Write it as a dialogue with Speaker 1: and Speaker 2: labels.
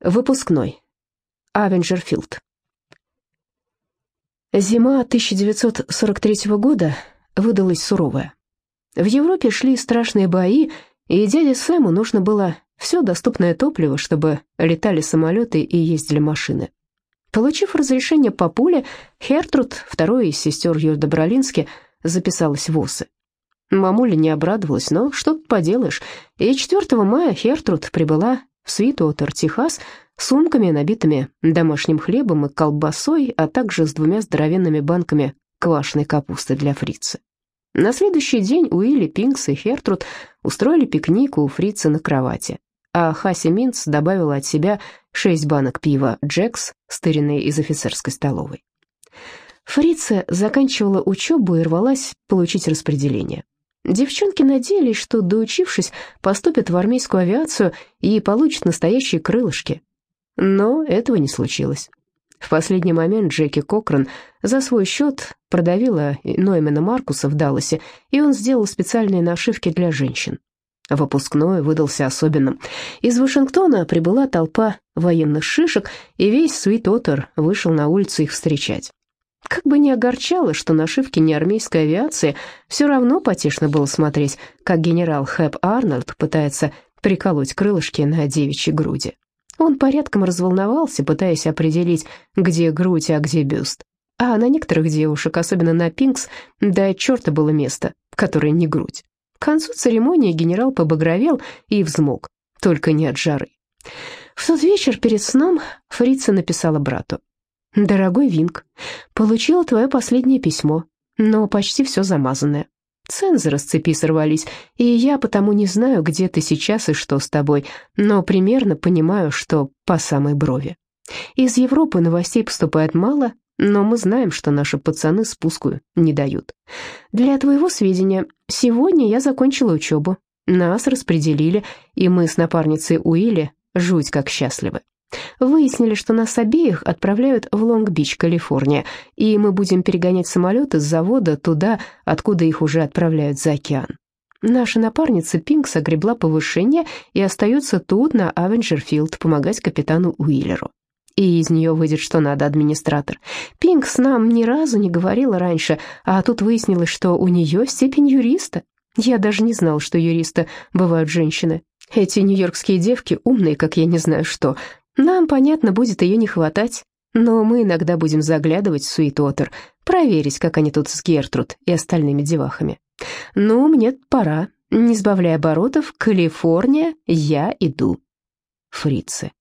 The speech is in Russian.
Speaker 1: Выпускной. Авенджерфилд. Зима 1943 года выдалась суровая. В Европе шли страшные бои, и дяде Сэму нужно было все доступное топливо, чтобы летали самолеты и ездили машины. Получив разрешение по пуле, Хертруд, второй из сестер Юрда Бролински, записалась в ОСы. Мамуля не обрадовалась, но что тут поделаешь. И 4 мая Хертруд прибыла в Свитуотер, Техас, сумками, набитыми домашним хлебом и колбасой, а также с двумя здоровенными банками квашеной капусты для фрица. На следующий день Уилли, Пинкс и Хертруд устроили пикник у фрица на кровати, а Хаси Минц добавила от себя шесть банок пива «Джекс», стыренные из офицерской столовой. Фрица заканчивала учебу и рвалась получить распределение. Девчонки надеялись, что, доучившись, поступят в армейскую авиацию и получат настоящие крылышки. Но этого не случилось. В последний момент Джеки Кокран за свой счет продавила Ноймена Маркуса в Далласе, и он сделал специальные нашивки для женщин. Выпускной выдался особенным. Из Вашингтона прибыла толпа военных шишек, и весь Свит-Оттер вышел на улицу их встречать. Как бы ни огорчало, что нашивки не армейской авиации, все равно потешно было смотреть, как генерал Хэп Арнольд пытается приколоть крылышки на девичьей груди. Он порядком разволновался, пытаясь определить, где грудь, а где бюст. А на некоторых девушек, особенно на Пинкс, да черта было место, которое не грудь. К концу церемонии генерал побагровел и взмок, только не от жары. В тот вечер перед сном Фрица написала брату. «Дорогой Винг, получила твое последнее письмо, но почти все замазанное. Цензоры с цепи сорвались, и я потому не знаю, где ты сейчас и что с тобой, но примерно понимаю, что по самой брови. Из Европы новостей поступает мало, но мы знаем, что наши пацаны спуску не дают. Для твоего сведения, сегодня я закончила учебу, нас распределили, и мы с напарницей Уилли жуть как счастливы. Выяснили, что нас обеих отправляют в Лонг-Бич, Калифорния, и мы будем перегонять самолеты с завода туда, откуда их уже отправляют за океан. Наша напарница Пинкс огребла повышение и остается тут, на Авенджерфилд, помогать капитану Уиллеру. И из нее выйдет что надо администратор. Пинкс нам ни разу не говорила раньше, а тут выяснилось, что у нее степень юриста. Я даже не знал, что юристы бывают женщины. Эти нью-йоркские девки умные, как я не знаю что, нам, понятно, будет ее не хватать, но мы иногда будем заглядывать в Суитотер, проверить, как они тут с Гертруд и остальными девахами. Ну, мне пора. Не сбавляя оборотов, Калифорния, я иду. Фрицы.